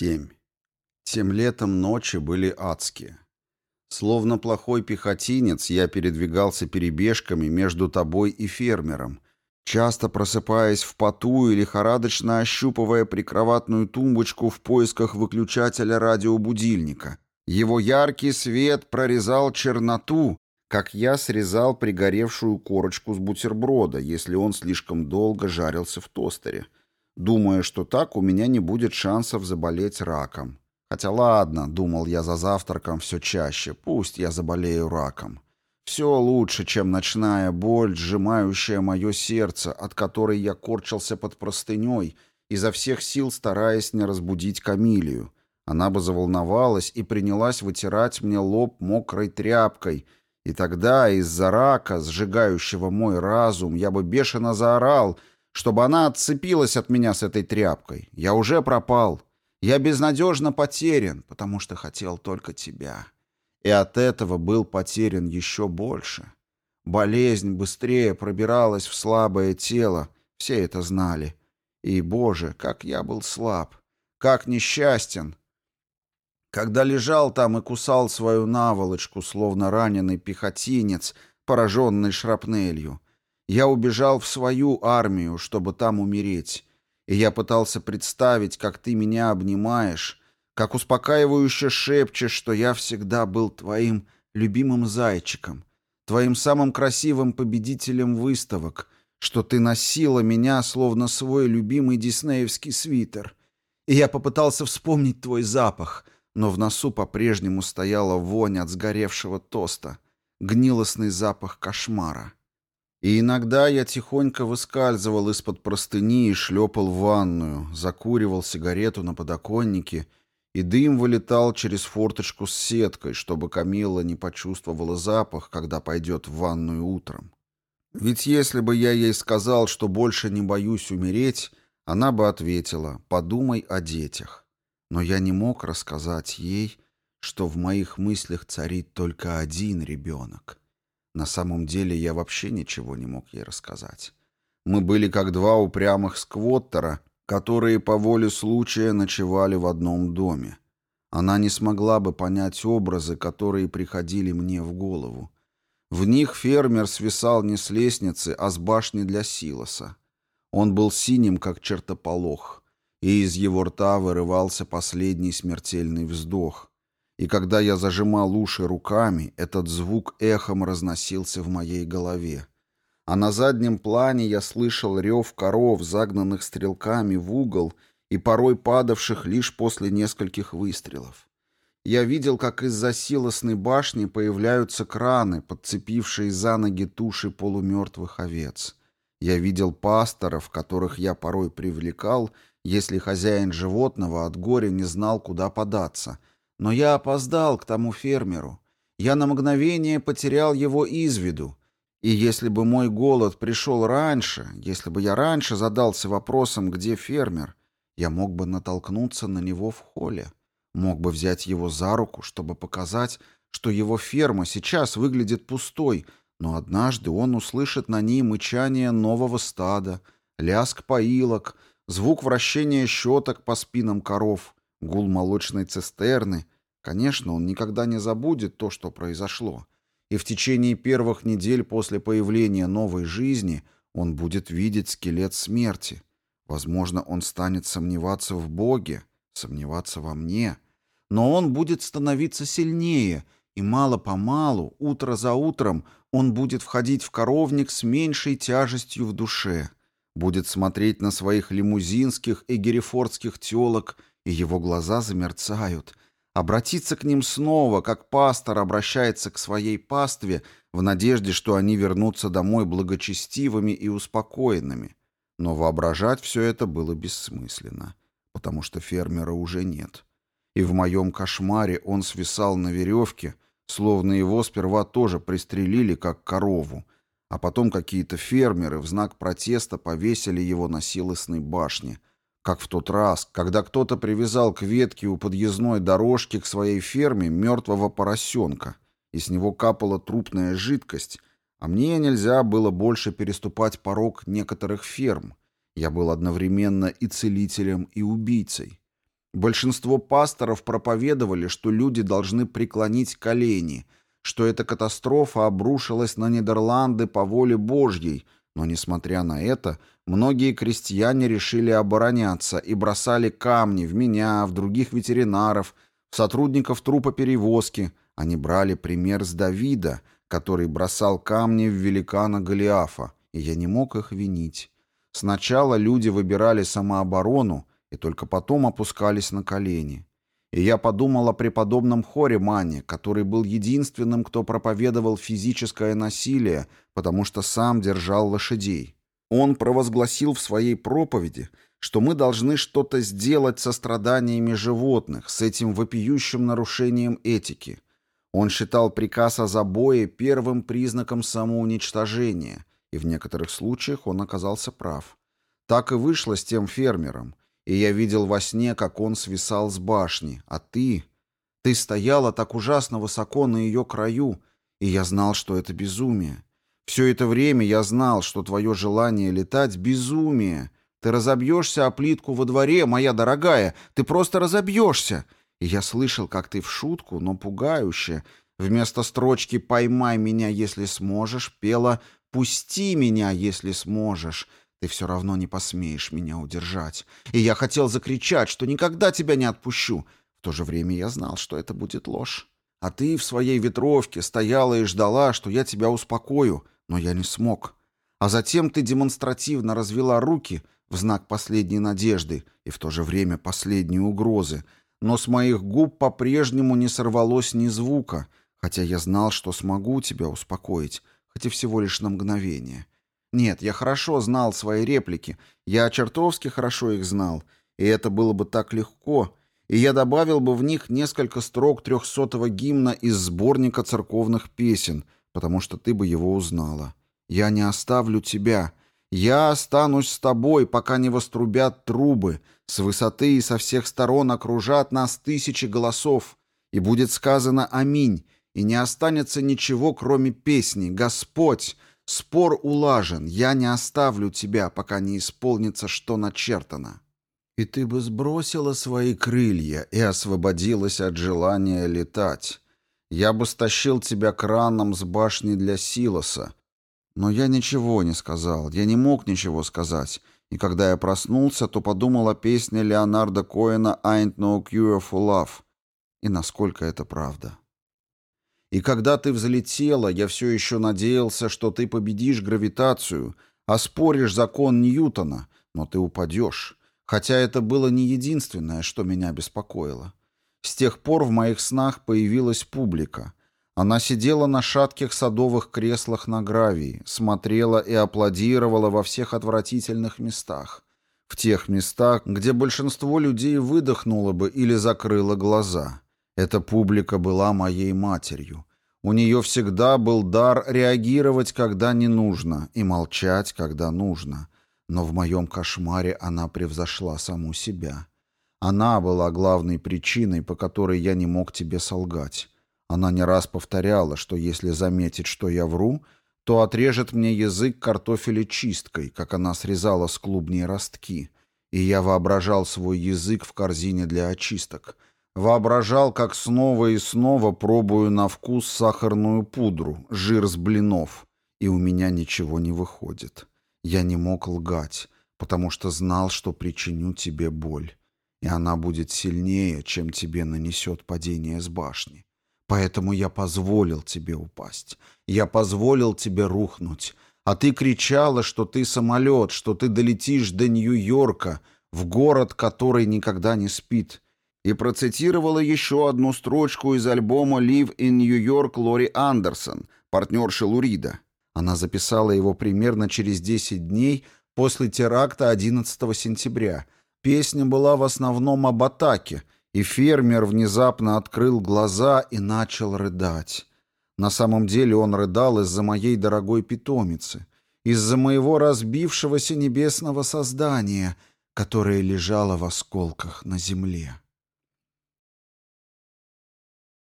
7. Тем летом ночи были адские. Словно плохой пехотинец, я передвигался перебежками между тобой и фермером, часто просыпаясь в поту и лихорадочно ощупывая прикроватную тумбочку в поисках выключателя радиобудильника. Его яркий свет прорезал черноту, как я срезал пригоревшую корочку с бутерброда, если он слишком долго жарился в тостере, думая, что так у меня не будет шансов заболеть раком. Хотя ладно, думал я за завтраком все чаще, пусть я заболею раком. Все лучше, чем ночная боль, сжимающая мое сердце, от которой я корчился под простыней, изо всех сил стараясь не разбудить Камилию. Она бы заволновалась и принялась вытирать мне лоб мокрой тряпкой, и тогда из-за рака, сжигающего мой разум, я бы бешено заорал, чтобы она отцепилась от меня с этой тряпкой. Я уже пропал. Я безнадежно потерян, потому что хотел только тебя. И от этого был потерян еще больше. Болезнь быстрее пробиралась в слабое тело, все это знали. И, Боже, как я был слаб, как несчастен. Когда лежал там и кусал свою наволочку, словно раненый пехотинец, пораженный шрапнелью, я убежал в свою армию, чтобы там умереть, и я пытался представить, как ты меня обнимаешь, как успокаивающе шепчешь, что я всегда был твоим любимым зайчиком, твоим самым красивым победителем выставок, что ты носила меня, словно свой любимый диснеевский свитер. И я попытался вспомнить твой запах, но в носу по-прежнему стояла вонь от сгоревшего тоста, гнилостный запах кошмара. И иногда я тихонько выскальзывал из-под простыни и шлепал в ванную, закуривал сигарету на подоконнике, и дым вылетал через форточку с сеткой, чтобы Камилла не почувствовала запах, когда пойдет в ванную утром. Ведь если бы я ей сказал, что больше не боюсь умереть, она бы ответила «подумай о детях». Но я не мог рассказать ей, что в моих мыслях царит только один ребенок. На самом деле я вообще ничего не мог ей рассказать. Мы были как два упрямых сквоттера, которые по воле случая ночевали в одном доме. Она не смогла бы понять образы, которые приходили мне в голову. В них фермер свисал не с лестницы, а с башни для силоса. Он был синим, как чертополох, и из его рта вырывался последний смертельный вздох, и когда я зажимал уши руками, этот звук эхом разносился в моей голове. А на заднем плане я слышал рев коров, загнанных стрелками в угол и порой падавших лишь после нескольких выстрелов. Я видел, как из-за силосной башни появляются краны, подцепившие за ноги туши полумертвых овец. Я видел пасторов, которых я порой привлекал, если хозяин животного от горя не знал, куда податься — но я опоздал к тому фермеру. Я на мгновение потерял его из виду. И если бы мой голод пришел раньше, если бы я раньше задался вопросом, где фермер, я мог бы натолкнуться на него в холле. Мог бы взять его за руку, чтобы показать, что его ферма сейчас выглядит пустой, но однажды он услышит на ней мычание нового стада, лязг поилок, звук вращения щеток по спинам коров, гул молочной цистерны. Конечно, он никогда не забудет то, что произошло. И в течение первых недель после появления новой жизни он будет видеть скелет смерти. Возможно, он станет сомневаться в Боге, сомневаться во мне. Но он будет становиться сильнее, и мало-помалу, утро за утром, он будет входить в коровник с меньшей тяжестью в душе, будет смотреть на своих лимузинских и герефордских телок – и его глаза замерцают. Обратиться к ним снова, как пастор обращается к своей пастве, в надежде, что они вернутся домой благочестивыми и успокоенными. Но воображать все это было бессмысленно, потому что фермера уже нет. И в моем кошмаре он свисал на веревке, словно его сперва тоже пристрелили, как корову, а потом какие-то фермеры в знак протеста повесили его на силосной башне — как в тот раз, когда кто-то привязал к ветке у подъездной дорожки к своей ферме мертвого поросенка, и с него капала трупная жидкость, а мне нельзя было больше переступать порог некоторых ферм. Я был одновременно и целителем, и убийцей. Большинство пасторов проповедовали, что люди должны преклонить колени, что эта катастрофа обрушилась на Нидерланды по воле Божьей, но, несмотря на это, многие крестьяне решили обороняться и бросали камни в меня, в других ветеринаров, в сотрудников трупоперевозки. Они брали пример с Давида, который бросал камни в великана Голиафа, и я не мог их винить. Сначала люди выбирали самооборону, и только потом опускались на колени. И я подумал о преподобном Хоре Мане, который был единственным, кто проповедовал физическое насилие, потому что сам держал лошадей. Он провозгласил в своей проповеди, что мы должны что-то сделать со страданиями животных, с этим вопиющим нарушением этики. Он считал приказ о забое первым признаком самоуничтожения, и в некоторых случаях он оказался прав. Так и вышло с тем фермером и я видел во сне, как он свисал с башни, а ты... Ты стояла так ужасно высоко на ее краю, и я знал, что это безумие. Все это время я знал, что твое желание летать — безумие. Ты разобьешься о плитку во дворе, моя дорогая, ты просто разобьешься. И я слышал, как ты в шутку, но пугающе, вместо строчки «поймай меня, если сможешь» пела «пусти меня, если сможешь», ты все равно не посмеешь меня удержать. И я хотел закричать, что никогда тебя не отпущу. В то же время я знал, что это будет ложь. А ты в своей ветровке стояла и ждала, что я тебя успокою, но я не смог. А затем ты демонстративно развела руки в знак последней надежды и в то же время последней угрозы, но с моих губ по-прежнему не сорвалось ни звука, хотя я знал, что смогу тебя успокоить, хотя всего лишь на мгновение. Нет, я хорошо знал свои реплики, я чертовски хорошо их знал, и это было бы так легко, и я добавил бы в них несколько строк трехсотого гимна из сборника церковных песен, потому что ты бы его узнала. Я не оставлю тебя. Я останусь с тобой, пока не вострубят трубы. С высоты и со всех сторон окружат нас тысячи голосов. И будет сказано «Аминь», и не останется ничего, кроме песни «Господь», Спор улажен, я не оставлю тебя, пока не исполнится, что начертано. И ты бы сбросила свои крылья и освободилась от желания летать. Я бы стащил тебя краном с башни для Силоса. Но я ничего не сказал, я не мог ничего сказать. И когда я проснулся, то подумал о песне Леонарда Коэна «Ain't no cure for love». И насколько это правда. И когда ты взлетела, я все еще надеялся, что ты победишь гравитацию, оспоришь закон Ньютона, но ты упадешь. Хотя это было не единственное, что меня беспокоило. С тех пор в моих снах появилась публика. Она сидела на шатких садовых креслах на гравии, смотрела и аплодировала во всех отвратительных местах. В тех местах, где большинство людей выдохнуло бы или закрыло глаза. Эта публика была моей матерью. У нее всегда был дар реагировать, когда не нужно, и молчать, когда нужно. Но в моем кошмаре она превзошла саму себя. Она была главной причиной, по которой я не мог тебе солгать. Она не раз повторяла, что если заметит, что я вру, то отрежет мне язык картофеля чисткой, как она срезала с клубней ростки. И я воображал свой язык в корзине для очисток — Воображал, как снова и снова пробую на вкус сахарную пудру, жир с блинов, и у меня ничего не выходит. Я не мог лгать, потому что знал, что причиню тебе боль, и она будет сильнее, чем тебе нанесет падение с башни. Поэтому я позволил тебе упасть, я позволил тебе рухнуть, а ты кричала, что ты самолет, что ты долетишь до Нью-Йорка, в город, который никогда не спит, и процитировала еще одну строчку из альбома «Live in New York» Лори Андерсон, партнерши Лурида. Она записала его примерно через 10 дней после теракта 11 сентября. Песня была в основном об атаке, и фермер внезапно открыл глаза и начал рыдать. На самом деле он рыдал из-за моей дорогой питомицы, из-за моего разбившегося небесного создания, которое лежало в осколках на земле.